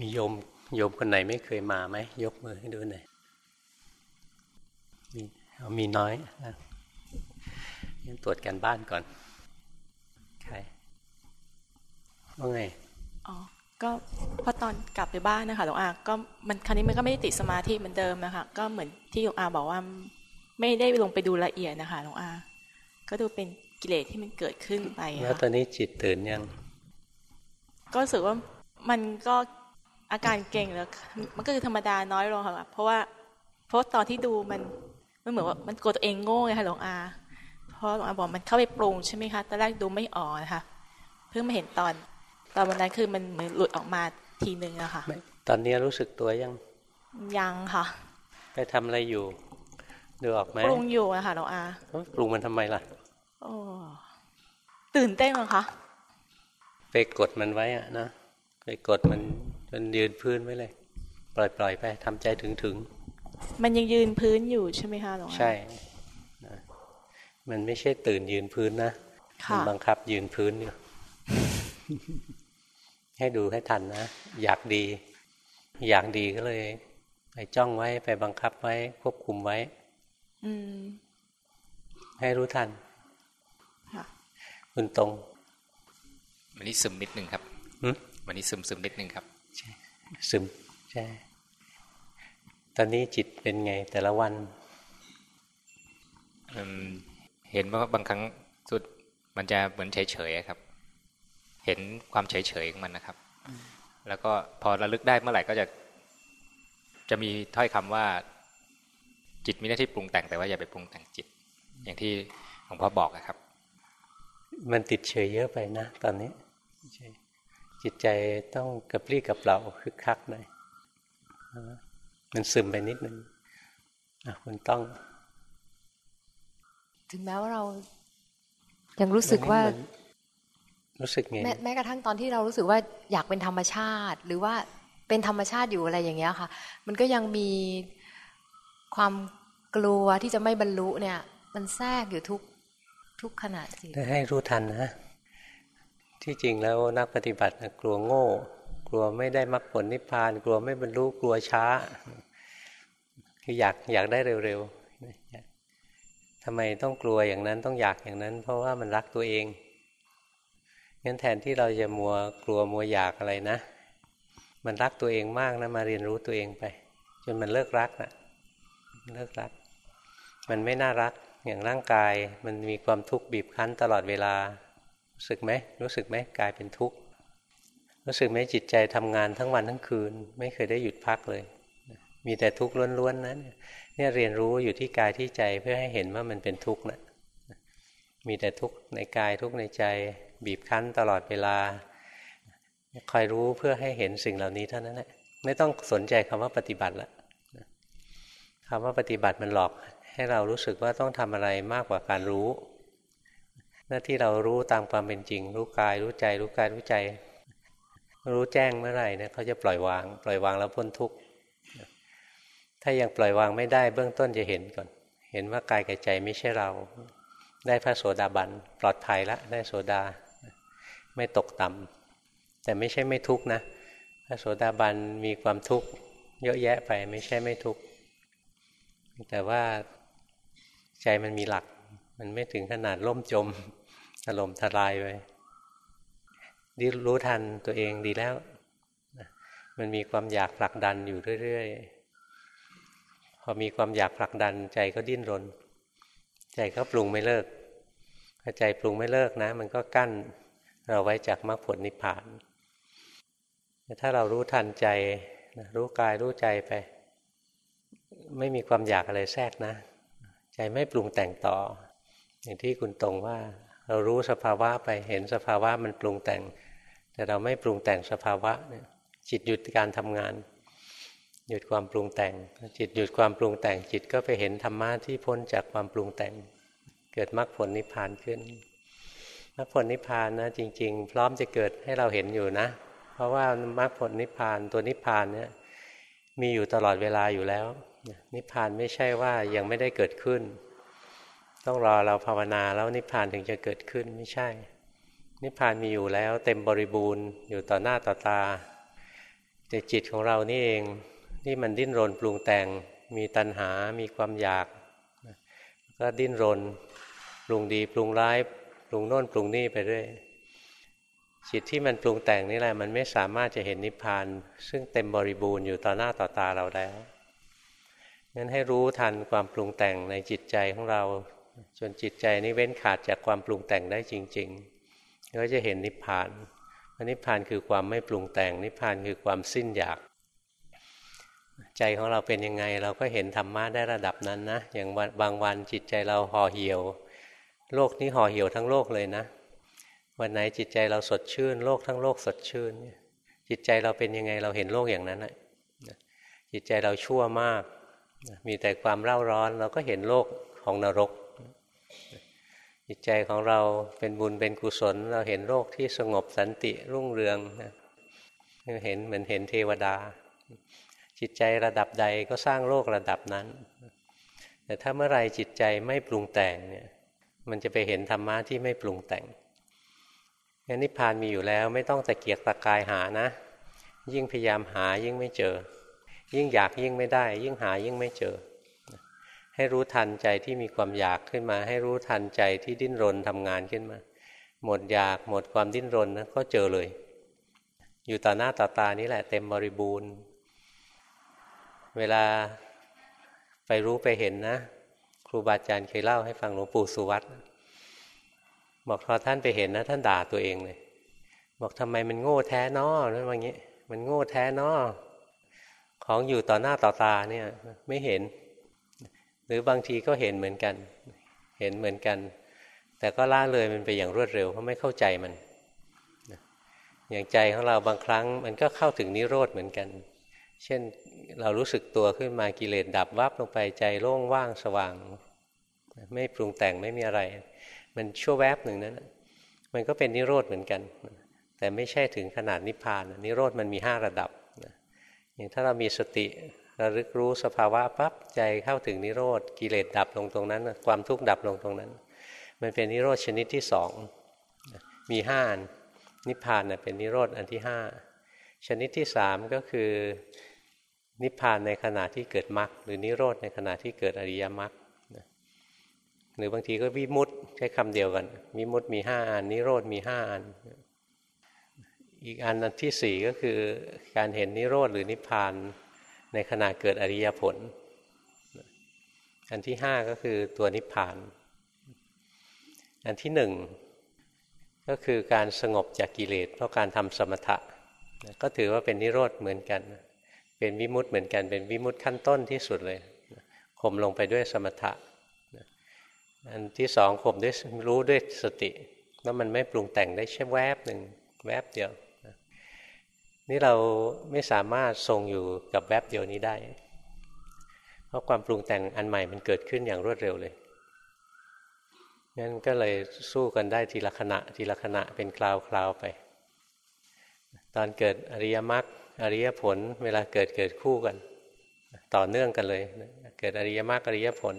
มีโยมโยมคนไหนไม่เคยมาไหมยกมือให้ดูหน่อยมีมีน้อยยังตรวจกันบ้านก่อนใครว่าไงอ๋อก็พอตอนกลับไปบ้านนะคะหลวงอาก็มันครั้นี้มันก็ไม่ได้ติดสมาธิเหมือนเดิมนะคะก็เหมือนที่หลวงอาบอกว่าไม่ได้ลงไปดูละเอียดนะคะหลวงอา ก็ดูเป็นกิเลสที่มันเกิดขึ้นไปแล้วตอนนี้จิตตื่นยัง ก็รู้สึกว่ามันก็ อาการเก่งแล้วมันก็คือธรรมดาน้อยลงค่ะเพราะว่าเพราะตอนที่ดูมันมันเหมือนว่ามันกลัวตัวเองโง่ไงค่ะหลวงอาเพราะหลวงอาบอกมันเข้าไปปรุงใช่ไหมคะตอนแรกดูไม่ออกนะคะ เพิ่งมาเห็นตอน ตอนวันนั้นคือมันเหมือนหลุดออกมาทีนึงอะค่ะตอนนี้รู้สึกตัวยังยังค่ะ ไปทำอะไรอยู่ ดูออกไหมปรุงอยู่อะค่ะหลวงอาปรุงมันทำไมล่ะโอ้ตื่นเต้นเหรอคะไปกดมันไว้อะนะไปกดมัน มันยืนพื้นไว้เลย ปล่อยปล่อยไปทำใจถึงถึง มันยังยืนพื้นอยู่ใช่ไหมคะหลวงใช่มันไม่ใช่ตื่นยืนพื้นนะมันบังคับยืนพื้นอยู่ให้ดูให้ทันนะ อยากดี อยากดีก็เลย ไปจ้องไว้ไปบังคับไว้ ควบคุมไว้ อืม ให้รู้ทันคุณตรง วันนี้ซึมนิดนึงครับวันนี้ซึมซึมนิดนึงครับ ซึมใช่ตอนนี้จิตเป็นไงแต่ละวันเห็นว่าบางครั้งสุดมันจะเหมือนเฉยๆครับ เห็นความเฉยๆของมันนะครับ แล้วก็พอระลึกได้เมื่อไหร่ก็จะ จะมีถ้อยคำว่า จิตมีหน้าที่ปรุงแต่งแต่ว่าอย่าไปปรุงแต่งจิต อย่างที่หลวงพ่อบอกนะครับ มันติดเฉยเยอะไปนะตอนนี้ จิตใจต้องกระปรี้กับเราคึกคักหน่อยมันซึมไปนิดนึงคุณต้อง ถึงแม้ว่าเรายังรู้สึกว่า รู้สึกไงแม้กระทั่งตอนที่เรารู้สึกว่าอยากเป็นธรรมชาติ หรือว่าเป็นธรรมชาติอยู่อะไรอย่างเงี้ยค่ะ มันก็ยังมีความกลัวที่จะไม่บรรลุเนี่ย มันแทรกอยู่ทุกทุกขณะจิตให้รู้ทันนะ ที่จริงแล้วนักปฏิบัติกลัวโง่ กลัวไม่ได้มรรคผลนิพพาน กลัวไม่บรรลุกลัวช้า คืออยากอยากได้เร็วๆทำไมต้องกลัวอย่างนั้นต้องอยากอย่างนั้น เพราะว่ามันรักตัวเองงั้นแทนที่เราจะมัวกลัวมัวอยากอะไรนะ มันรักตัวเองมากนะมาเรียนรู้ตัวเองไป จนมันเลิกรักนะเลิกรัก มันไม่น่ารักอย่างร่างกาย มันมีความทุกข์บีบคั้นตลอดเวลา รู้สึกไหมรู้สึกไหมกลายเป็นทุกข์รู้สึกไหมจิตใจทำงานทั้งวันทั้งคืน ไม่เคยได้หยุดพักเลย มีแต่ทุกข์ล้วนๆนั้นเนี่ยเรียนรู้อยู่ที่กายที่ใจเพื่อให้เห็นว่ามันเป็นทุกข์นะมีแต่ทุกข์ในกายทุกข์ในใจบีบคั้นตลอดเวลาคอยรู้เพื่อให้เห็นสิ่งเหล่านี้เท่านั้นแหละไม่ต้องสนใจคำว่าปฏิบัติละคำว่าปฏิบัติมันหลอกให้เรารู้สึกว่าต้องทำอะไรมากกว่าการรู้ น้าที่เรารู้ตามความเป็นจริง รู้กายรู้ใจ รู้กายรู้ใจ รู้แจ้งเมื่อไหร่เนี่ยเขาจะปล่อยวาง ปล่อยวางแล้วพ้นทุกข์ถ้ายังปล่อยวางไม่ได้เบื้องต้นจะเห็นก่อน เห็นว่ากายกับใจไม่ใช่เรา ได้พระโสดาบันปลอดภัยละได้โสดาไม่ตกต่ำแต่ไม่ใช่ไม่ทุกข์นะพระโสดาบันมีความทุกข์เยอะแยะไปไม่ใช่ไม่ทุกข์แต่ว่าใจมันมีหลัก มันไม่ถึงขนาดล่มจม ถล่มทลายไปดีรู้ทันตัวเองดีแล้ว มันมีความอยากผลักดันอยู่เรื่อยๆ พอมีความอยากผลักดันใจก็ดิ้นรน ใจก็ปรุงไม่เลิกพอใจปรุงไม่เลิกนะ มันก็กั้นเราไว้จากมรรคผลนิพพาน ถ้าเรารู้ทันใจ รู้กายรู้ใจไป ไม่มีความอยากอะไรแทรกนะ ใจไม่ปรุงแต่งต่อ อย่างที่คุณตรงว่า เรารู้สภาวะไปเห็นสภาวะมันปรุงแต่ง แต่เราไม่ปรุงแต่งสภาวะเนี่ยจิตหยุดการทำงาน หยุดความปรุงแต่ง จิตหยุดความปรุงแต่ง จิตก็ไปเห็นธรรมะที่พ้นจากความปรุงแต่ง เกิดมรรคผลนิพพานขึ้นมรรคผลนิพพานนะจริง ๆ พร้อมจะเกิดให้เราเห็นอยู่นะ เพราะว่ามรรคผลนิพพานตัวนิพพานเนี่ยมีอยู่ตลอดเวลาอยู่แล้ว นิพพานไม่ใช่ว่ายังไม่ได้เกิดขึ้น ต้องรอเราภาวนาแล้วนิพพานถึงจะเกิดขึ้นไม่ใช่ นิพพานมีอยู่แล้วเต็มบริบูรณ์อยู่ต่อหน้าต่อตา แต่จิตของเรานี่เองที่มันดิ้นรนปรุงแต่งมีตัณหา มีความอยาก ก็ดิ้นรนปรุงดีปรุงร้ายปรุงโน่นปรุงนี่ไปเรื่อยจิตที่มันปรุงแต่งนี่แหละมันไม่สามารถจะเห็นนิพพาน ซึ่งเต็มบริบูรณ์อยู่ต่อหน้าต่อตาเราแล้วงั้นให้รู้ทันความปรุงแต่งในจิตใจของเรา จนจิตใจนี้เว้นขาดจากความปรุงแต่งได้จริงๆก็จะเห็นนิพพานนิพพานคือความไม่ปรุงแต่งนิพพานคือความสิ้นอยาก ใจของเราเป็นยังไงเราก็เห็นธรรมะได้ระดับนั้นนะอย่างบางวันจิตใจเราห่อเหี่ยว โลกนี้ห่อเหี่ยวทั้งโลกเลยนะ วันไหนจิตใจเราสดชื่น โลกทั้งโลกสดชื่น จิตใจเราเป็นยังไงเราเห็นโลกอย่างนั้นแหละจิตใจเราชั่วมาก มีแต่ความเร่าร้อนเราก็เห็นโลกของนรก จิตใจของเราเป็นบุญเป็นกุศล เราเห็นโลกที่สงบสันติรุ่งเรืองนะเห็นเหมือนเห็นเทวดา จิตใจระดับใดก็สร้างโลกระดับนั้น แต่ถ้าเมื่อไรจิตใจไม่ปรุงแต่งเนี่ยมันจะไปเห็นธรรมะที่ไม่ปรุงแต่งงั้นนิพพานมีอยู่แล้วไม่ต้องตะเกียกตะกายหานะ ยิ่งพยายามหายิ่งไม่เจอ ยิ่งอยากยิ่งไม่ได้ ยิ่งหายิ่งไม่เจอ ให้รู้ทันใจที่มีความอยากขึ้นมา ให้รู้ทันใจที่ดิ้นรนทำงานขึ้นมา หมดอยากหมดความดิ้นรนนะก็เจอเลย อยู่ต่อหน้าต่อตานี้แหละเต็มบริบูรณ์ เวลาไปรู้ไปเห็นนะ ครูบาอาจารย์เคยเล่าให้ฟังหลวงปู่สุวัตบอกพอท่านไปเห็นนะท่านด่าตัวเองเลย บอกทำไมมันโง่แท้นอนั่นว่างี้ มันโง่แท้นอของอยู่ต่อหน้าต่อตาเนี่ย ไม่เห็น รือบางทีก็เห็นเหมือนกัน เห็นเหมือนกัน แต่ก็ล่าเลยมันไปอย่างรวดเร็วเพราะไม่เข้าใจมันอย่างใจของเราบางครั้งมันก็เข้าถึงนิโรธเหมือนกัน เช่นเรารู้สึกตัวขึ้นมากิเลสดับวับลงไปใจโล่งว่างสว่าง ไม่ปรุงแต่งไม่มีอะไร มันชั่วแวบหนึ่งนั้นมันก็เป็นนิโรธเหมือนกัน แต่ไม่ใช่ถึงขนาดนิพพานนิโรธมันมีห้าระดับอย่างถ้าเรามีสติ ระลึกรู้สภาวะปั๊บใจเข้าถึงนิโรธกิเลสดับลงตรงนั้น ความทุกข์ดับลงตรงนั้น มันเป็นนิโรธชนิดที่สองมีห้าอันนิพพานเป็นนิโรธอันที่ห้าชนิดที่สามก็คือนิพพานในขณะที่เกิดมรรคหรือนิโรธในขณะที่เกิดอริยมรรคหรือบางทีก็วิมุตใช้คำเดียวกันวิมุตมีห้าอันนิโรธมีห้าอัน อีกอันที่สี่ก็คือการเห็นนิโรธหรือนิพพาน ในขณะเกิดอริยผล อันที่ห้าก็คือตัวนิพพาน อันที่หนึ่งก็คือการสงบจากกิเลสเพราะการทำสมถะ ก็ถือว่าเป็นนิโรธเหมือนกัน เป็นวิมุตต์เหมือนกันเป็นวิมุตต์ขั้นต้นที่สุดเลยข่มลงไปด้วยสมถะ อันที่สองข่มด้วยรู้ด้วยสติ แล้วมันไม่ปรุงแต่งได้แค่แวบหนึ่งแวบเดียว นี่เราไม่สามารถทรงอยู่กับแวบเดียวนี้ได้ เพราะความปรุงแต่งอันใหม่มันเกิดขึ้นอย่างรวดเร็วเลยงั้นก็เลยสู้กันได้ทีละขณะทีละขณะเป็นคราวคราวไป ตอนเกิดอริยมรรคอริยผล เวลาเกิดเกิดคู่กัน ต่อเนื่องกันเลย เกิดอริยมรรคอริยผล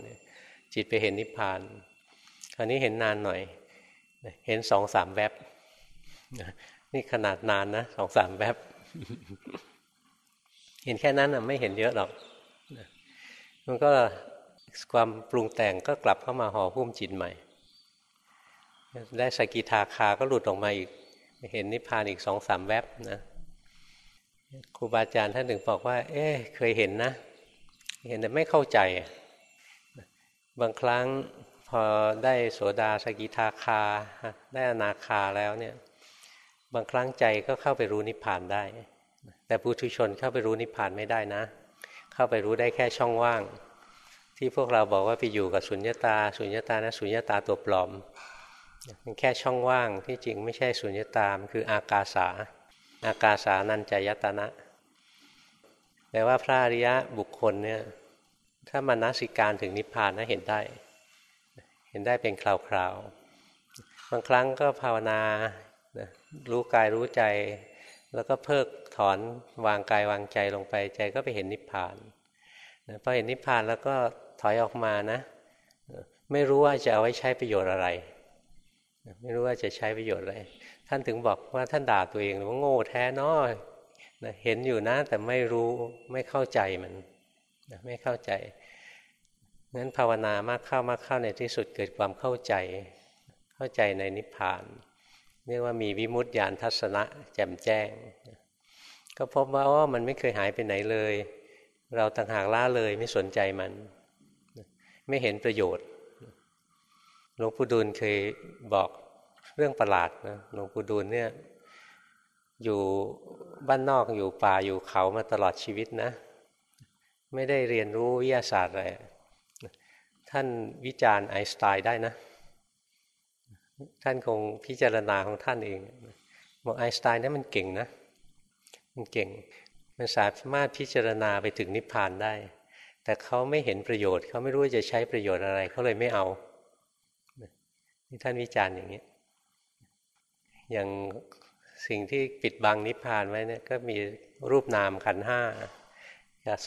จิตไปเห็นนิพพาน คราวนี้เห็นนานหน่อย เห็นสองสามแวบนี่ขนาดนานนะสองสามแวบ เห็นแค่นั้นอะไม่เห็นเยอะหรอก มันก็ความปรุงแต่งก็กลับเข้ามาห่อหุ้มจิตใหม่ ได้สกิทาคาก็หลุดออกมาอีก เห็นนิพพานอีกสองสามแวบนะครูบาอาจารย์ท่านถึงบอกว่า เอ๊เคยเห็นนะ เห็นแต่ไม่เข้าใจ บางครั้งพอได้โสดาสกิทาคา ได้อนาคาแล้วเนี่ย บางครั้งใจก็เข้าไปรู้นิพพานได้ แต่ปุถุชนเข้าไปรู้นิพพานไม่ได้นะ เข้าไปรู้ได้แค่ช่องว่าง ที่พวกเราบอกว่าไปอยู่กับสุญญตาสุญญตานะสุญญตาตัวปลอมมันแค่ช่องว่างที่จริงไม่ใช่สุญญตามคืออากาสา อากาสานันจายตนะแปลว่าพระอริยะบุคคลเนี่ยถ้ามานาสิการถึงนิพพานนะเห็นได้ เห็นได้เป็นคราวๆบางครั้งก็ภาวนา รู้กายรู้ใจ แล้วก็เพิกถอนวางกายวางใจลงไปใจก็ไปเห็นนิพพานพอเห็นนิพพานแล้วก็ถอยออกมานะ ไม่รู้ว่าจะเอาไว้ใช้ประโยชน์อะไร ไม่รู้ว่าจะใช้ประโยชน์อะไร ท่านถึงบอกว่าท่านด่าตัวเองว่าโง่แท้น้อยนะเห็นอยู่นะแต่ไม่รู้ไม่เข้าใจมันไม่เข้าใจงั้นภาวนามากเข้ามากเข้าในที่สุดเกิดความเข้าใจ เข้าใจในนิพพาน เรียกว่ามีวิมุตติญาณทัศนะแจ่มแจ้ง ก็พบว่าว่ามันไม่เคยหายไปไหนเลย เราต่างหากล่าเลยไม่สนใจมัน ไม่เห็นประโยชน์หลวงปู่ดูลเคยบอกเรื่องประหลาดนะหลวงปู่ดูลเนี่ยอยู่บ้านนอกอยู่ป่าอยู่เขามาตลอดชีวิตนะ ไม่ได้เรียนรู้วิทยาศาสตร์อะไรท่านวิจารณ์ไอน์สไตน์ได้นะ ท่านคงพิจารณาของท่านเองบอกไอน์สไตน์นี่มันเก่งนะ มันเก่ง มันสามารถพิจารณาไปถึงนิพพานได้ แต่เขาไม่เห็นประโยชน์เขาไม่รู้จะใช้ประโยชน์อะไรเขาเลยไม่เอานี่ท่านวิจารณ์อย่างนี้อย่างสิ่งที่ปิดบังนิพพานไว้เนี่ยก็มีรูปนามขันห้า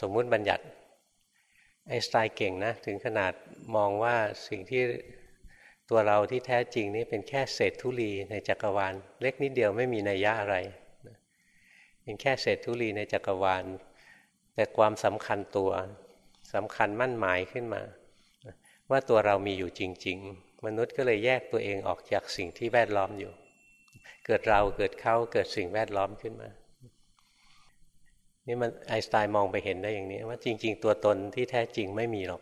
สมมุติบัญญัติไอสไตล์เก่งนะ ถึงขนาดมองว่าสิ่งที่ ตัวเราที่แท้จริงนี้เป็นแค่เศษธุลีในจักรวาล เล็กนิดเดียวไม่มีนัยยะอะไรเป็นแค่เศษธุลีในจักรวาล แต่ความสำคัญตัวสำคัญมั่นหมายขึ้นมา ว่าตัวเรามีอยู่จริง ๆ มนุษย์ก็เลยแยกตัวเองออกจากสิ่งที่แวดล้อมอยู่ เกิดเราเกิดเขาเกิดสิ่งแวดล้อมขึ้นมานี่มันไอสไตน์มองไปเห็นได้อย่างนี้ว่าจริง ๆ ตัวตนที่แท้จริงไม่มีหรอก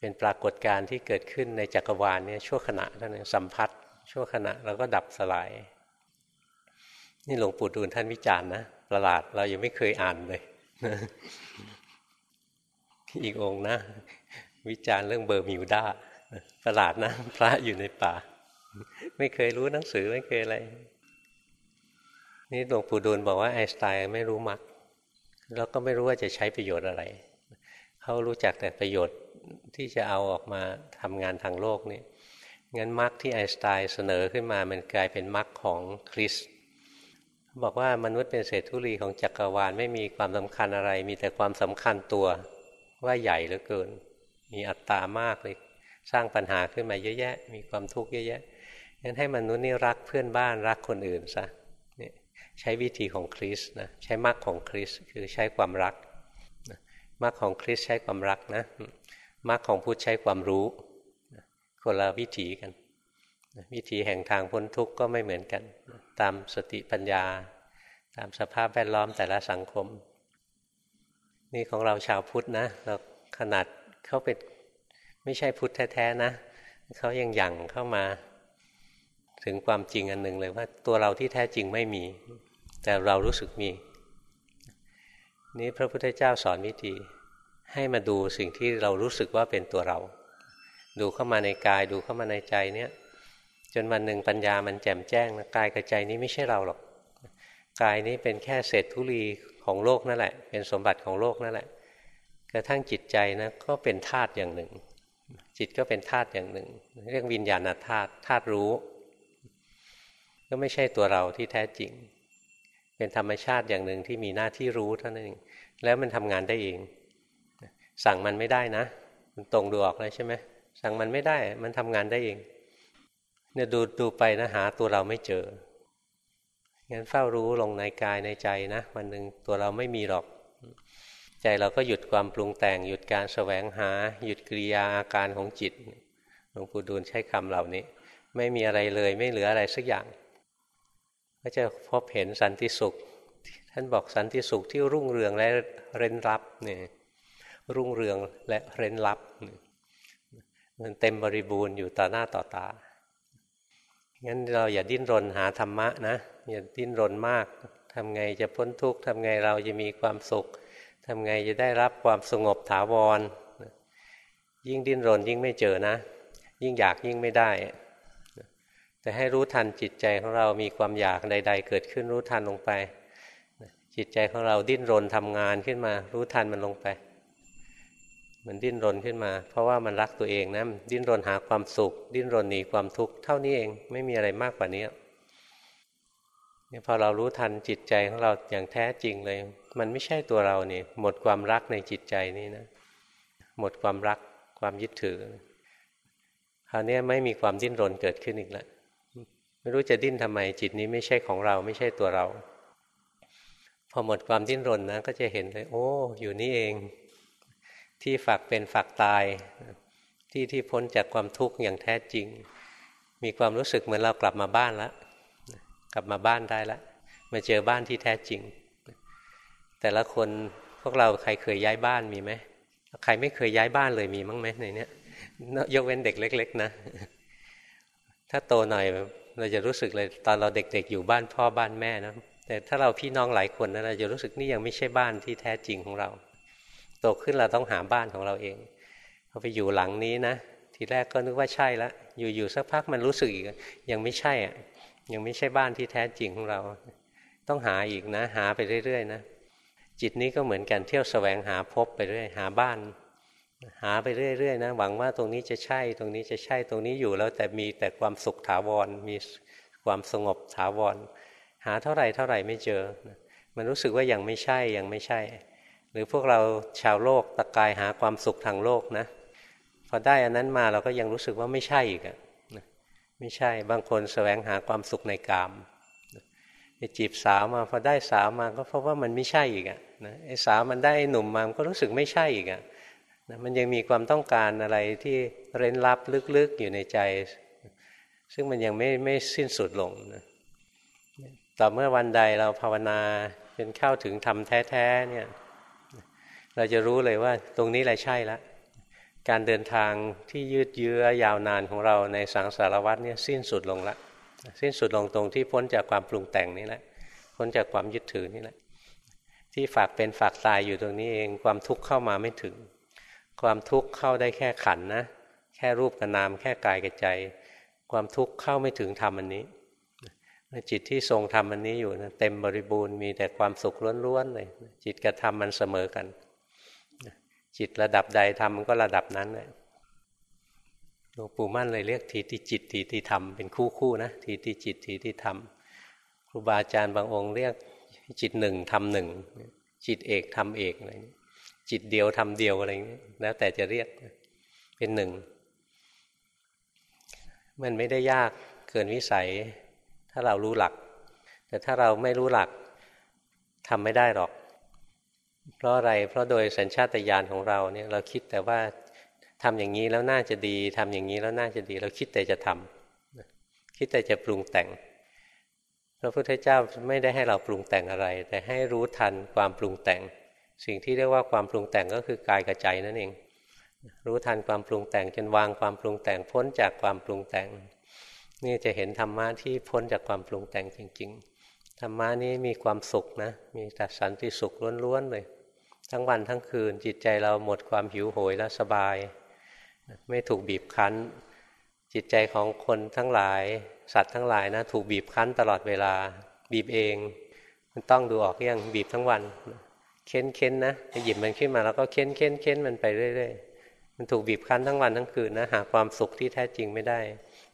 เป็นปรากฏการณ์ที่เกิดขึ้นในจักรวาลเนี่ยชั่วขณะเท่านั้นสัมผัสชั่วขณะแล้วก็ดับสลาย นี่หลวงปู่ดูลท่านวิจารณ์นะประหลาดเรายังไม่เคยอ่านเลยอีกองนะ วิจารณ์เรื่องเบอร์มิวดาประหลาดนะพระอยู่ในป่า ไม่เคยรู้หนังสือไม่เคยอะไรนี่หลวงปู่ดูลบอกว่าไอน์สไตน์ไม่รู้มรรคแล้วก็ไม่รู้ว่าจะใช้ประโยชน์อะไรเขารู้จักแต่ประโยชน์ ที่จะเอาออกมาทำงานทางโลกนี่งั้นมรรคที่ไอน์สไตน์เสนอขึ้นมามันกลายเป็นมรรคของคริสบอกว่ามนุษย์เป็นเศษธุลีของจักรวาลไม่มีความสำคัญอะไร มีแต่ความสำคัญตัวว่าใหญ่เหลือเกิน มีอัตตามากเลย สร้างปัญหาขึ้นมาเยอะแยะ มีความทุกข์เยอะแยะงั้นให้มนุษย์นี่รักเพื่อนบ้านรักคนอื่นซะนี่ใช้วิธีของคริสนะใช้มรรคของคริสคือใช้ความรักมรรคของคริสใช้ความรักนะ มรรคของพุทธใช้ความรู้คนละวิธีกัน วิธีแห่งทางพ้นทุกข์ก็ไม่เหมือนกัน ตามสติปัญญา ตามสภาพแวดล้อมแต่ละสังคม นี่ของเราชาวพุทธนะเราขนาดเขาเป็นไม่ใช่พุทธแท้ๆนะเขายังหยั่งเข้ามาถึงความจริงอันหนึ่งเลยว่าตัวเราที่แท้จริงไม่มี แต่เรารู้สึกมี นี้พระพุทธเจ้าสอนวิธี ให้มาดูสิ่งที่เรารู้สึกว่าเป็นตัวเรา ดูเข้ามาในกายดูเข้ามาในใจเนี้ยจนวันหนึ่งปัญญามันแจ่มแจ้งนะกายกับใจนี้ไม่ใช่เราหรอก กายนี้เป็นแค่เศษธุลีของโลกนั่นแหละ เป็นสมบัติของโลกนั่นแหละ กระทั่งจิตใจนะก็เป็นธาตุอย่างหนึ่ง จิตก็เป็นธาตุอย่างหนึ่ง เรียกวิญญาณธาตุธาตุรู้ ก็ไม่ใช่ตัวเราที่แท้จริง เป็นธรรมชาติอย่างหนึ่งที่มีหน้าที่รู้เท่านั้นเองแล้วมันทำงานได้เอง สั่งมันไม่ได้นะ มันตรงดูออกเลยใช่ไหมสั่งมันไม่ได้ มันทำงานได้เอง เนี่ยดูดูไปนะหาตัวเราไม่เจองั้นเฝ้ารู้ลงในกายในใจนะวันหนึ่งตัวเราไม่มีหรอก ใจเราก็หยุดความปรุงแต่ง หยุดการแสวงหา หยุดกิริยาอาการของจิตหลวงปู่ดูลใช้คำเหล่านี้ ไม่มีอะไรเลยไม่เหลืออะไรสักอย่าง ก็จะพบเห็นสันติสุข ท่านบอกสันติสุขที่รุ่งเรืองและเร้นรับเนี่ย รุ่งเรืองและเร้นรับมันเต็มบริบูรณ์อยู่ต่อหน้าต่อตา งั้นเราอย่าดิ้นรนหาธรรมะนะ อย่าดิ้นรนมาก ทำไงจะพ้นทุกข์ทำไงเราจะมีความสุข ทำไงจะได้รับความสงบถาวร ยิ่งดิ้นรนยิ่งไม่เจอนะ ยิ่งอยากยิ่งไม่ได้ แต่ให้รู้ทันจิตใจของเรามีความอยากใด ๆ เกิดขึ้นรู้ทันลงไป จิตใจของเราดิ้นรนทำงานขึ้นมา รู้ทันมันลงไป มันดิ้นรนขึ้นมา เพราะว่ามันรักตัวเองนะดิ้นรนหาความสุข ดิ้นรนหนีความทุกข์เท่านี้เองไม่มีอะไรมากกว่านี้นี่พอเรารู้ทันจิตใจของเราอย่างแท้จริงเลย มันไม่ใช่ตัวเรานี่หมดความรักในจิตใจนี่นะ หมดความรักความยึดถือคราวนี้ไม่มีความดิ้นรนเกิดขึ้นอีกแล้วไม่รู้จะดิ้นทำไมจิตนี้ไม่ใช่ของเราไม่ใช่ตัวเรา พอหมดความดิ้นรนนะก็จะเห็นเลย โอ้ อยู่นี่เอง ที่ฝักเป็นฝักตาย ที่ที่พ้นจากความทุกข์อย่างแท้จริง มีความรู้สึกเหมือนเรากลับมาบ้านแล้วกลับมาบ้านได้แล้วมาเจอบ้านที่แท้จริง แต่ละคนพวกเราใครเคยย้ายบ้านมีไหมใครไม่เคยย้ายบ้านเลยมีมั้งไหมในนี้ยกเว้นเด็กเล็ก ๆ นะ ถ้าโตหน่อยเราจะรู้สึกเลยตอนเราเด็กๆ อยู่บ้านพ่อบ้านแม่นะแต่ถ้าเราพี่น้องหลายคนนะเราจะรู้สึกนี่ยังไม่ใช่บ้านที่แท้จริงของเรา ตขึ้นเราต้องหาบ้านของเราเองพอไปอยู่หลังนี้นะ ทีแรกก็นึกว่าใช่แล้วอยู่ๆสักพักมันรู้สึกอีกยังไม่ใช่อะยังไม่ใช่บ้านที่แท้จริงของเรา ต้องหาอีกนะ หาไปเรื่อยๆนะจิตนี้ก็เหมือนกันเที่ยวสแสวงหาพบไปเรื่อยหาบ้าน หาไปเรื่อยๆนะหวังว่าตรงนี้จะใช่ ตรงนี้จะใช่ตรงนี้อยู่แล้วแต่มีแต่ความสุขถาวรมีความสงบถาวร หาเท่าไหร่เท่าไหร่ไม่เจอ มันรู้สึกว่ายังไม่ใช่ยังไม่ใช่ รือพวกเราชาวโลกตะกายหาความสุขทางโลกนะพอได้อันนั้นมาเราก็ยังรู้สึกว่าไม่ใช่อีกอะไม่ใช่บางคนแสวงหาความสุขในกามไปจีบสาวมาพอได้สาวมาก็เพราะว่ามันไม่ใช่อีกอะนะไอ้สาวมันได้หนุ่มมามันก็รู้สึกไม่ใช่อีกอะนะมันยังมีความต้องการอะไรที่เร้นลับลึกๆอยู่ในใจ ซึ่งมันยังไม่ไม่สิ้นสุดลงนะต่อเมื่อวันใดเราภาวนาจนเข้าถึงธรรมแท้ๆเนี่ย เราจะรู้เลยว่าตรงนี้แหละใช่แล้วการเดินทางที่ยืดเยื้อยาวนานของเราในสังสารวัฏเนี่ยสิ้นสุดลงละ สิ้นสุดลงตรงที่พ้นจากความปรุงแต่งนี่แหละ พ้นจากความยึดถือนี่แหละ ที่ฝากเป็นฝากตายอยู่ตรงนี้เองความทุกข์เข้ามาไม่ถึง ความทุกข์เข้าได้แค่ขันนะ แค่รูปกับนามแค่กายกับใจ ความทุกข์เข้าไม่ถึงธรรมอันนี้จิตที่ทรงธรรมอันนี้อยู่นะเต็มบริบูรณ์มีแต่ความสุขล้วนๆเลยจิตกับธรรมมันเสมอกัน จิตระดับใดธรรมมันก็ระดับนั้นเลยหลวงปู่มั่นเลยเรียกทีติจิตทีติธรรมเป็นคู่คู่นะทีติจิตทีติธรรมครูบาอาจารย์บางองค์เรียกจิตหนึ่งทำหนึ่งจิตเอกทำเอกอะไรจิตเดียวทำเดียวอะไรนี้แล้วแต่จะเรียกเป็นหนึ่งมันไม่ได้ยากเกินวิสัย ถ้าเรารู้หลัก แต่ถ้าเราไม่รู้หลักทำไม่ได้หรอก เพราะอะไร เพราะโดยสัญชาตญาณของเราเนี่ยเราคิดแต่ว่าทำอย่างนี้แล้วน่าจะดีทำอย่างนี้แล้วน่าจะดี เราคิดแต่จะทำคิดแต่จะปรุงแต่ง พระพุทธเจ้าไม่ได้ให้เราปรุงแต่งอะไร แต่ให้รู้ทันความปรุงแต่ง สิ่งที่เรียกว่าความปรุงแต่งก็คือกายกับใจนั่นเอง รู้ทันความปรุงแต่งจนวางความปรุงแต่งพ้นจากความปรุงแต่ง นี่จะเห็นธรรมะที่พ้นจากความปรุงแต่งจริง ๆ ธรรมะนี้มีความสุขนะ มีแต่สันติสุขล้วนๆเลย ทั้งวันทั้งคืนจิตใจเราหมดความหิวโหยและสบาย ไม่ถูกบีบคั้น จิตใจของคนทั้งหลาย สัตว์ทั้งหลายนะถูกบีบคั้นตลอดเวลา บีบเอง มันต้องดูออกยังบีบทั้งวัน เค้นเค้นนะหยิบมันขึ้นมาแล้วก็เค้นเค้นเค้นมันไปเรื่อยๆมันถูกบีบคั้นทั้งวันทั้งคืนนะหาความสุขที่แท้จริงไม่ได้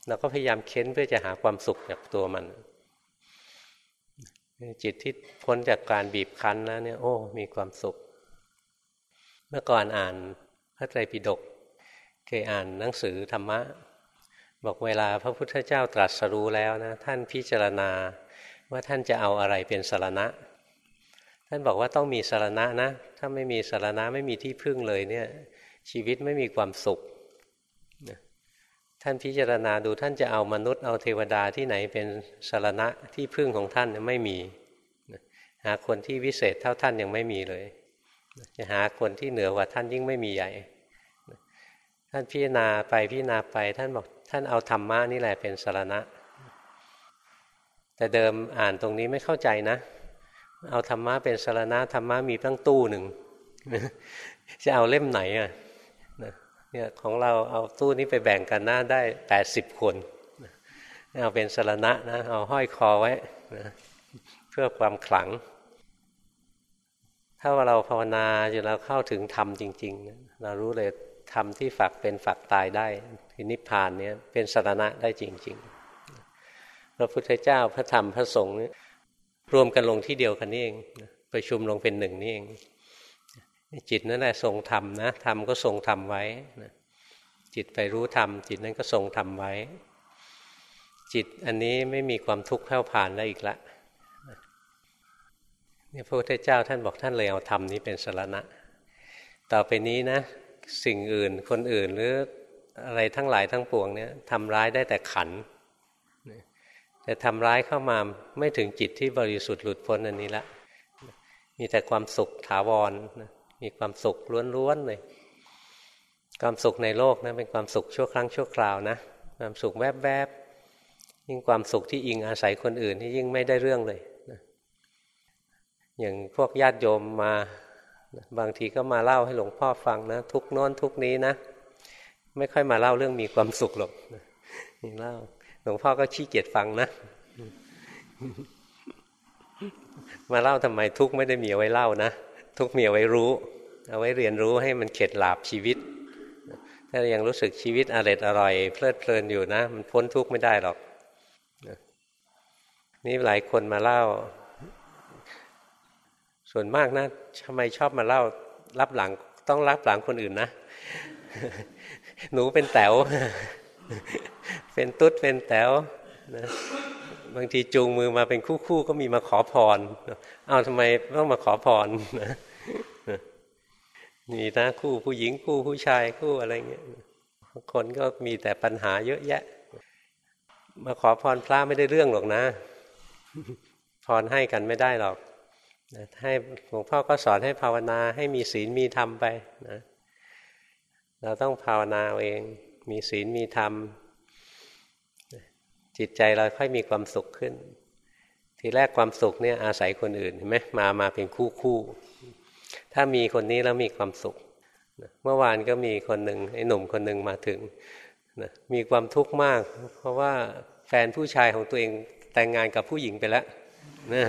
เราก็พยายามเค้นเพื่อจะหาความสุขจากตัวมันจิตที่พ้นจากการบีบคั้นแล้วเนี่ยโอ้ มีความสุข เมื่อก่อนอ่านพระไตรปิฎกเคยอ่านหนังสือธรรมะ บอกเวลาพระพุทธเจ้าตรัสรู้แล้วนะท่านพิจารณาว่าท่านจะเอาอะไรเป็นสารณะ ท่านบอกว่าต้องมีสารณะนะ ถ้าไม่มีสารณะไม่มีที่พึ่งเลยเนี่ย ชีวิตไม่มีความสุขท่านพิจารณาดูท่านจะเอามนุษย์เอาเทวดาที่ไหนเป็นสารณะที่พึ่งของท่านไม่มีหาคนที่วิเศษเท่าท่านยังไม่มีเลย จะหาคนที่เหนือกว่าท่านยิ่งไม่มีใหญ่ ท่านพิจารณาไปพิจารณาไป ท่านบอกท่านเอาธรรมะนี่แหละเป็นสารณะ แต่เดิมอ่านตรงนี้ไม่เข้าใจนะ เอาธรรมะเป็นสารณะธรรมะมีตั้งตู้หนึ่งจะเอาเล่มไหนอะเนี่ยของเราเอาตู้นี้ไปแบ่งกันหน้าได้แปดสิบคนเอาเป็นสารณะนะเอาห้อยคอไว้นะเพื่อความขลัง ถ้าว่าเราภาวนาจนเราเข้าถึงธรรมจริงๆ เรารู้เลยธรรมที่ฝักเป็นฝักตายได้คือนิพพานเนี่ยเป็นสระได้จริง ๆ พระพุทธเจ้าพระธรรมพระสงฆ์รวมกันลงที่เดียวกันนี่เองประชุมลงเป็นหนึ่งนี่เอง จิตนั่นแหละทรงธรรมนะธรรมก็ทรงธรรมไว้จิตไปรู้ธรรมจิตนั้นก็ทรงธรรมไว้ จิตอันนี้ไม่มีความทุกข์แผ่วผ่านแล้วอีกละ นี่พระพุทธเจ้าท่านบอกท่านเลยเอาธรรมนี้เป็นสรณะ ต่อไปนี้นะ สิ่งอื่นคนอื่นหรืออะไรทั้งหลายทั้งปวงเนี่ยทำร้ายได้แต่ขัน แต่ทำร้ายเข้ามาไม่ถึงจิตที่บริสุทธิ์หลุดพ้นอันนี้ละ มีแต่ความสุขถาวรมีความสุขล้วนๆเลย ความสุขในโลกนะเป็นความสุขชั่วครั้งชั่วคราวนะ ความสุขแวบๆ ยิ่งความสุขที่อิงอาศัยคนอื่นที่ยิ่งไม่ได้เรื่องเลย อย่างพวกญาติโยมมา บางทีก็มาเล่าให้หลวงพ่อฟังนะ ทุกโน้นทุกนี้นะ ไม่ค่อยมาเล่าเรื่องมีความสุขหรอกนี่เล่า หลวงพ่อก็ขี้เกียจฟังนะ มาเล่าทำไมทุกไม่ได้มีเอาไว้เล่านะ ทุกมีเอาไว้รู้ เอาไว้เรียนรู้ให้มันเข็ดหลาบชีวิต ถ้ายังรู้สึกชีวิตอร่อยอร่อยเพลิดเพลินอยู่นะ มันพ้นทุกข์ไม่ได้หรอกนี่หลายคนมาเล่า ส่วนมากนะทำไมชอบมาเล่ารับหลังต้องรับหลังคนอื่นนะ หนูเป็นแต๋วเป็นตุ๊ดเป็นแต๋วนะบางทีจูงมือมาเป็นคู่คู่ก็มีมาขอพร เอาทำไมต้องมาขอพรนะนี่นะคู่ผู้หญิงคู่ผู้ชายคู่อะไรเงี้ยคนก็มีแต่ปัญหาเยอะแยะ มาขอพรพระไม่ได้เรื่องหรอกนะ พรให้กันไม่ได้หรอก ให้หลวงพ่อก็สอนให้ภาวนาให้มีศีลมีธรรมไปนะเราต้องภาวนาเอง มีศีลมีธรรม จิตใจเราค่อยมีความสุขขึ้น ทีแรกความสุขเนี่ยอาศัยคนอื่นเห็นไหมมามาเป็นคู่คู่ ถ้ามีคนนี้แล้วมีความสุข เมื่อวานก็มีคนหนึ่งไอ้หนุ่มคนหนึ่งมาถึงนะมีความทุกข์มาก เพราะว่าแฟนผู้ชายของตัวเองแต่งงานกับผู้หญิงไปแล้วนะ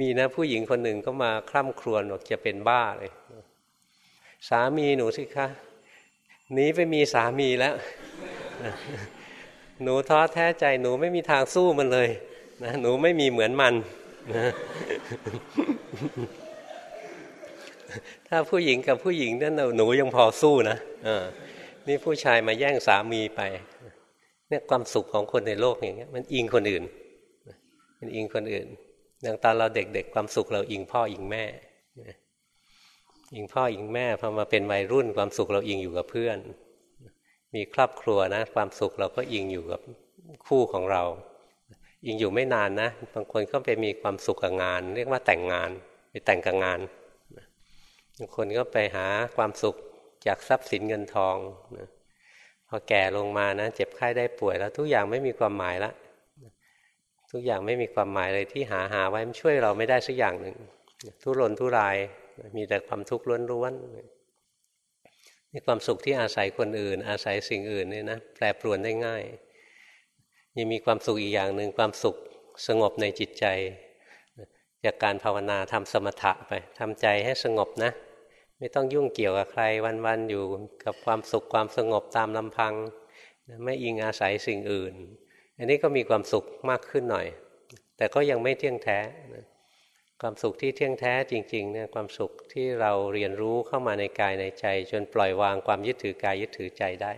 มีนะผู้หญิงคนหนึ่งก็มาคร่ำครวญบอกจะเป็นบ้าเลย สามีหนูสิคะหนีไปมีสามีแล้ว หนูท้อแท้ใจหนูไม่มีทางสู้มันเลยนะหนูไม่มีเหมือนมันนะถ้าผู้หญิงกับผู้หญิงนั่นหนูยังพอสู้นะนี่ผู้ชายมาแย่งสามีไปเนี่ยความสุขของคนในโลกอย่างเงี้ยมันอิงคนอื่น มันอิงคนอื่น อย่างตอนเราเด็กๆความสุขเราอิงพ่ออิงแม่อิงพ่ออิงแม่พอมาเป็นวัยรุ่นความสุขเราอิงอยู่กับเพื่อน มีครอบครัวนะ ความสุขเราก็อิงอยู่กับคู่ของเรา อิงอยู่ไม่นานนะบางคนก็ไปมีความสุขกับงาน เรียกว่าแต่งงานไปแต่งกับงานบางคนก็ไปหาความสุขจากทรัพย์สินเงินทองพอแก่ลงมานะเจ็บไข้ได้ป่วยแล้วทุกอย่างไม่มีความหมายละ ทุกอย่างไม่มีความหมายเลยที่หาหาไว้มันช่วยเราไม่ได้สักอย่างหนึ่งทุรนทุรายมีแต่ความทุกข์ล้วนๆนี่ความสุขที่อาศัยคนอื่น อาศัยสิ่งอื่นนี่นะแปรปรวนได้ง่าย ยังมีความสุขอีกอย่างหนึ่งความสุขสงบในจิตใจ จากการภาวนาทำสมถะไปทำใจให้สงบนะ ไม่ต้องยุ่งเกี่ยวกับใครวันๆอยู่กับความสุขความสงบตามลำพัง ไม่อิงอาศัยสิ่งอื่น อันนี้ก็มีความสุขมากขึ้นหน่อย แต่ก็ยังไม่เที่ยงแท้ความสุขที่เที่ยงแท้จริงๆเนี่ยความสุขที่เราเรียนรู้เข้ามาในกายในใจ จนปล่อยวางความยึดถือกายยึดถือใจได้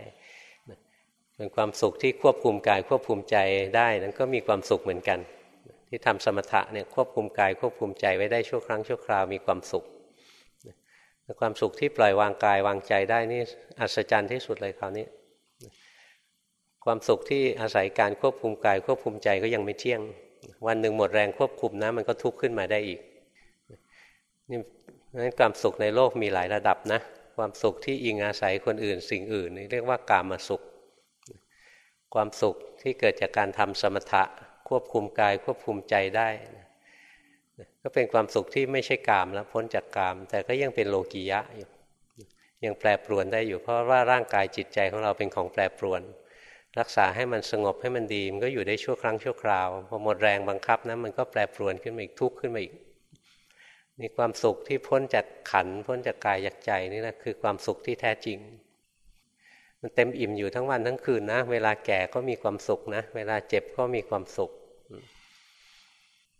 เป็นความสุขที่ควบคุมกายควบคุมใจได้นั้นก็มีความสุขเหมือนกัน ที่ทำสมถะเนี่ยควบคุมกายควบคุมใจไว้ได้ชั่วครั้งชั่วคราวมีความสุขความสุขที่ปล่อยวางกายวางใจได้นี่อัศจรรย์ที่สุดเลยคราวนี้ ความสุขที่อาศัยการควบคุมกายควบคุมใจก็ยังไม่เที่ยง วันหนึ่งหมดแรงควบคุมนะมันก็ทุกข์ขึ้นมาได้อีกนี่นั้นความสุขในโลกมีหลายระดับนะ ความสุขที่อิงอาศัยคนอื่น สิ่งอื่นนี่เรียกว่ากามาสุข ความสุขที่เกิดจากการทำสมถะควบคุมกายควบคุมใจได้ก็เป็นความสุขที่ไม่ใช่กามแล้วพ้นจากกาม แต่ก็ยังเป็นโลกียะอยู่ยังแปรปรวนได้อยู่เพราะว่าร่างกายจิตใจของเราเป็นของแปรปรวน รักษาให้มันสงบให้มันดี มันก็อยู่ได้ชั่วครั้งชั่วคราวพอหมดแรงบังคับนะมันก็แปรปรวนขึ้นมาอีกทุกข์ขึ้นมาอีกนี่ความสุขที่พ้นจากขันพ้นจากกายจากใจนี่แหละคือความสุขที่แท้จริง มันเต็มอิ่มอยู่ทั้งวันทั้งคืนนะ เวลาแก่ก็มีความสุขนะ เวลาเจ็บก็มีความสุข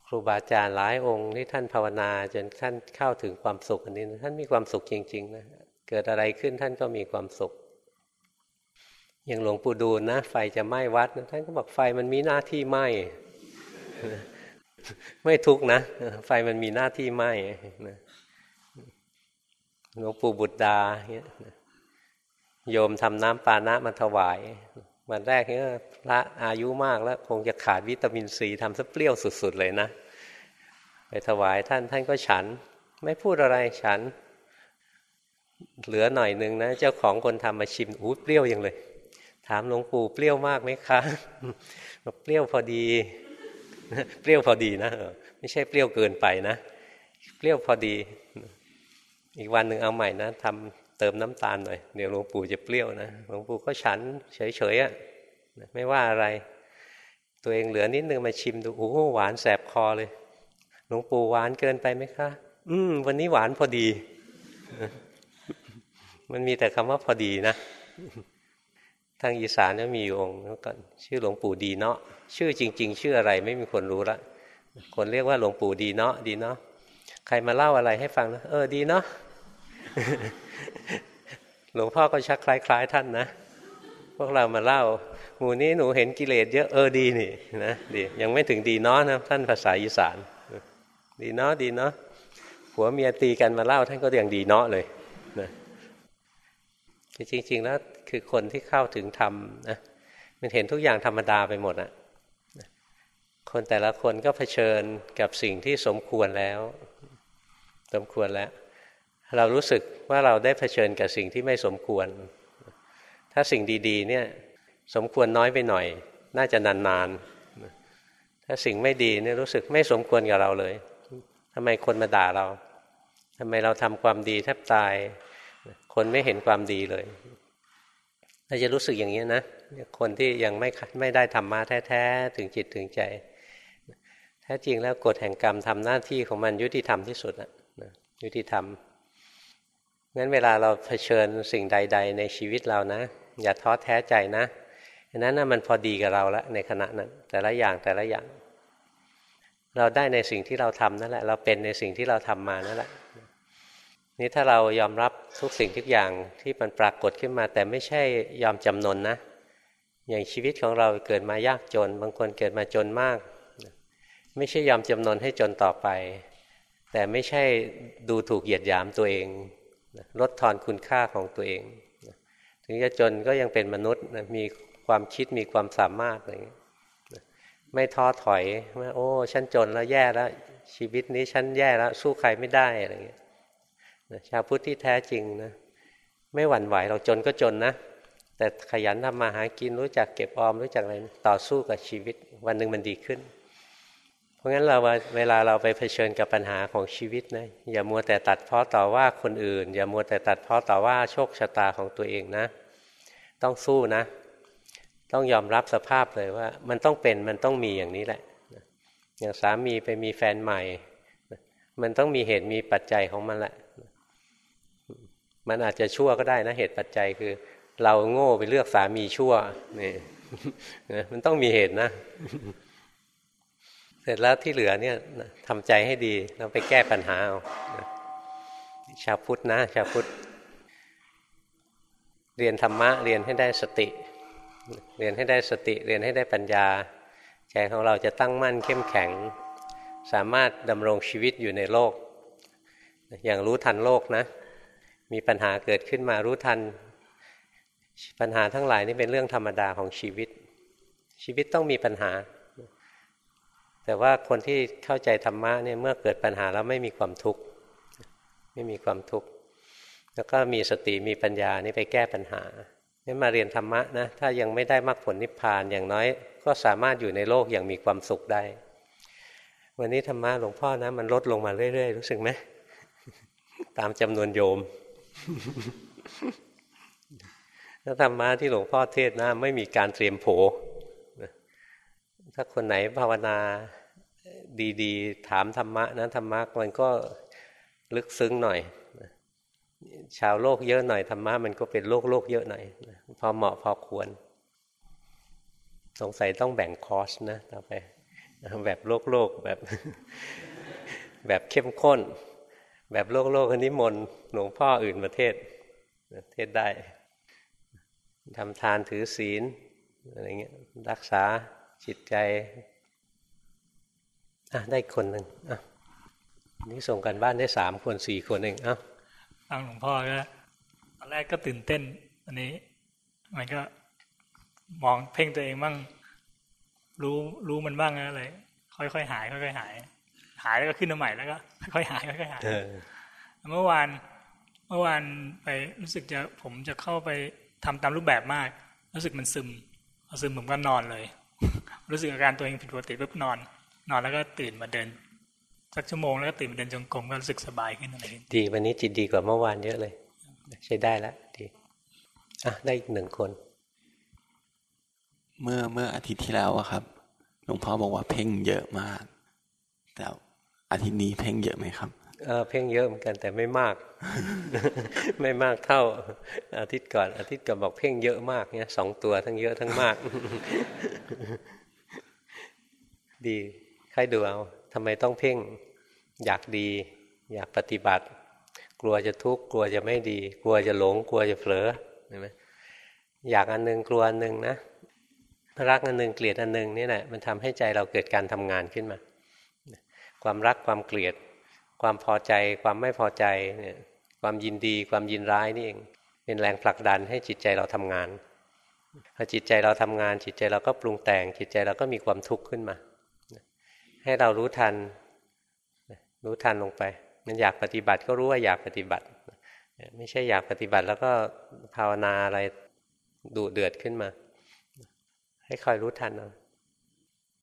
ครูบาอาจารย์หลายองค์ที่ท่านภาวนาจนท่านเข้าถึงความสุขอันนี้ ท่านมีความสุขจริง ๆ นะ เกิดอะไรขึ้นท่านก็มีความสุข อย่างหลวงปู่ดูลนะ ไฟจะไหม้วัดท่านก็บอกไฟมันมีหน้าที่ไหม้ไม่ทุกนะ ไฟมันมีหน้าที่ไหม้หลวงปู่บุตรดาเนี่ยโยมทำน้ำปานะมาถวาย วันแรกเนี่ยพระอายุมากแล้วคงจะขาดวิตามินซีทำซะเปรี้ยวสุด ๆ เลยนะ ไปถวายท่านท่านก็ฉัน ไม่พูดอะไรฉัน เหลือหน่อยหนึ่งนะ เจ้าของคนทำมาชิมอู้เปรี้ยวยังเลย ถามหลวงปู่เปรี้ยวมากไหมคะเปรี้ยวพอดี เปรี้ยวพอดีนะไม่ใช่เปรี้ยวเกินไปนะ เปรี้ยวพอดี อีกวันหนึ่งเอาใหม่นะทำเติมน้ำตาลหน่อยเดี๋ยวหลวงปู่จะเปรี้ยวนะหลวงปู่ก็ฉันเฉยๆอะไม่ว่าอะไร ตัวเองเหลือนิดนึงมาชิมดูโอ้หวานแสบคอเลย หลวงปู่หวานเกินไปไหมคะ อืม วันนี้หวานพอดี มันมีแต่คำว่าพอดีนะ ทางอีสานก็มีองค์ก่อนชื่อหลวงปู่ดีเนาะชื่อจริง ๆ ชื่ออะไรไม่มีคนรู้ละคนเรียกว่าหลวงปู่ดีเนาะดีเนาะใครมาเล่าอะไรให้ฟังนะเออดีเนาะหลวงพ่อก็ชักคล้าย ๆ ท่านนะพวกเรามาเล่า หมู่นี้หนูเห็นกิเลสเยอะเออดีนี่นะดียังไม่ถึงดีเนาะนะท่านภาษาอีสาน ดีเนาะดีเนาะผัวเมียตีกันมาเล่าท่านก็ยังดีเนาะเลยนะจริงๆแล้ว คือคนที่เข้าถึงธรรมนะมันเห็นทุกอย่างธรรมดาไปหมดอะคนแต่ละคนก็เผชิญกับสิ่งที่สมควรแล้ว สมควรแล้ว เรารู้สึกว่าเราได้เผชิญกับสิ่งที่ไม่สมควร ถ้าสิ่งดีๆ เนี่ยสมควรน้อยไปหน่อย น่าจะนานๆ ถ้าสิ่งไม่ดีเนี่ยรู้สึกไม่สมควรกับเราเลยทำไมคนมาด่าเราทำไมเราทำความดีแทบตาย คนไม่เห็นความดีเลย เราจะรู้สึกอย่างนี้นะคนที่ยังไม่ไม่ได้ธรรมะแท้ๆ ถึงจิตถึงใจ แท้จริงแล้วกฎแห่งกรรมทำหน้าที่ของมันยุติธรรมที่สุดนะยุติธรรมงั้นเวลาเราเผชิญสิ่งใด ๆ ในชีวิตเรานะ อย่าท้อแท้ใจนะอันนั้นนะมันพอดีกับเราแล้วในขณะนั้น แต่ละอย่างแต่ละอย่าง เราได้ในสิ่งที่เราทำนั่นแหละ เราเป็นในสิ่งที่เราทำมานั่นแหละ นี่ถ้าเรายอมรับทุกสิ่งทุกอย่างที่มันปรากฏขึ้นมา แต่ไม่ใช่ยอมจำนนนะ อย่างชีวิตของเราเกิดมายากจน บางคนเกิดมาจนมาก ไม่ใช่ยอมจำนนให้จนต่อไป แต่ไม่ใช่ดูถูกเหยียดหยามตัวเองลดทอนคุณค่าของตัวเอง ถึงจะจนก็ยังเป็นมนุษย์มีความคิดมีความสามารถอะไรอย่างนี้ไม่ท้อถอยว่าโอ้ฉันจนแล้วแย่แล้วชีวิตนี้ฉันแย่แล้วสู้ใครไม่ได้อะไรอย่างเงี้ย ชาวพุทธที่แท้จริงนะไม่หวั่นไหวเราจนก็จนนะ แต่ขยันทำมาหากินรู้จักเก็บออมรู้จักอะไรต่อสู้กับชีวิต วันหนึ่งมันดีขึ้น เพราะงั้นเราเวลาเราไปเผชิญกับปัญหาของชีวิตนะอย่ามัวแต่ตัดเพาะต่อว่าคนอื่น อย่ามัวแต่ตัดเพาะต่อว่าโชคชะตาของตัวเองนะ ต้องสู้นะ ต้องยอมรับสภาพเลยว่า มันต้องเป็นมันต้องมีอย่างนี้แหละอย่างสามีไปมีแฟนใหม่ มันต้องมีเหตุมีปัจจัยของมันแหละ มันอาจจะชั่วก็ได้นะเหตุปัจจัยคือ เราโง่ไปเลือกสามีชั่วนี่มันต้องมีเหตุนะ เสร็จแล้วที่เหลือเนี่ยทำใจให้ดีเราไปแก้ปัญหาเอาชาวพุทธนะชาวพุทธเรียนธรรมะเรียนให้ได้สติ เรียนให้ได้สติ เรียนให้ได้ปัญญาใจของเราจะตั้งมั่นเข้มแข็ง สามารถดำรงชีวิตอยู่ในโลก อย่างรู้ทันโลกนะ มีปัญหาเกิดขึ้นมารู้ทัน ปัญหาทั้งหลายนี่เป็นเรื่องธรรมดาของชีวิต ชีวิตต้องมีปัญหา แต่ว่าคนที่เข้าใจธรรมะเนี่ยเมื่อเกิดปัญหาแล้วไม่มีความทุกข์ไม่มีความทุกข์แล้วก็มีสติมีปัญญานี่ไปแก้ปัญหาเนี่ยมาเรียนธรรมะนะถ้ายังไม่ได้มรรคผลนิพพานอย่างน้อย ก็สามารถอยู่ในโลกอย่างมีความสุขได้ วันนี้ธรรมะหลวงพ่อนะ มันลดลงมาเรื่อยๆ รู้สึกไหมตามจำนวนโยม ถ้าธรรมะที่หลวงพ่อเทศนะไม่มีการเตรียมโผถ้าคนไหนภาวนาดีๆ ถามธรรมะนะธรรมะมันก็ลึกซึ้งหน่อย ชาวโลกเยอะหน่อยธรรมะมันก็เป็นโลกโลกเยอะหน่อยพอเหมาะพอควร สงสัยต้องแบ่งคอร์สนะต่อไปแบบโลกโลกแบบ แบบเข้มข้น แบบโลกโลกนิมนต์หลวงพ่ออื่นประเทศเทศได้ทำทานถือศีลอะไรเงี้ยรักษาจิตใจอะได้คนหนึ่งอะนี่ส่งกันบ้านได้สามคนสี่คนเองอะฟังหลวงพ่อก็ตอนแรกก็ตื่นเต้น อันนี้ มันก็มองเพ่งตัวเองบ้างรู้รู้มันบ้างอะไรค่อยๆหาย ค่อยๆหาย หายแล้วก็ขึ้นมาใหม่แล้วก็ค่อยๆหายค่อยๆหายเมื่อวานเมื่อวานไปรู้สึกจะผมจะเข้าไปทำตามรูปแบบมาก รู้สึกมันซึมซึมผมก็นอนเลย รู้สึกอาการตัวเองผิดปกติปุ๊บนอน นอนแล้วก็ตื่นมาเดินสักชั่วโมงแล้วก็ตื่นมาเดินจงกรมก็รู้สึกสบายขึ้นอะไรดีวันนี้จิตดีกว่าเมื่อวานเยอะเลย ใช้ได้แล้วดีอะได้อีกหนึ่งคน เมื่อเมื่ออาทิตย์ที่แล้วอะครับหลวงพ่อบอกว่าเพ่งเยอะมาก แต่ อาทิตย์นี้เพ่งเยอะไหมครับเออเพ่งเยอะเหมือนกันแต่ไม่มาก ไม่มากเท่า อาทิตย์ก่อน อาทิตย์ก่อนบอกเพ่งเยอะมากเนี่ยสองตัวทั้งเยอะทั้งมาก ดีใครดูเอาทำไมต้องเพ่ง อยากดี อยากปฏิบัติ กลัวจะทุกข์กลัวจะไม่ดี กลัวจะหลง กลัวจะเผลอเห็นไหมอยากอันนึงกลัวอันนึงนะรักอันนึงเกลียดอันนึงนี่แหละมันทำให้ใจเราเกิดการทำงานขึ้นมา ความรักความเกลียด ความพอใจ ความไม่พอใจเนี่ยความยินดี ความยินร้ายนี่เอง เป็นแรงผลักดันให้จิตใจเราทำงานพอจิตใจเราทำงาน จิตใจเราก็ปรุงแต่ง จิตใจเราก็มีความทุกข์ขึ้นมา ให้เรารู้ทัน รู้ทันลงไป มันอยากปฏิบัติก็รู้ว่าอยากปฏิบัติ ไม่ใช่อยากปฏิบัติแล้วก็ภาวนาอะไรดุเดือดขึ้นมา ให้คอยรู้ทันเอา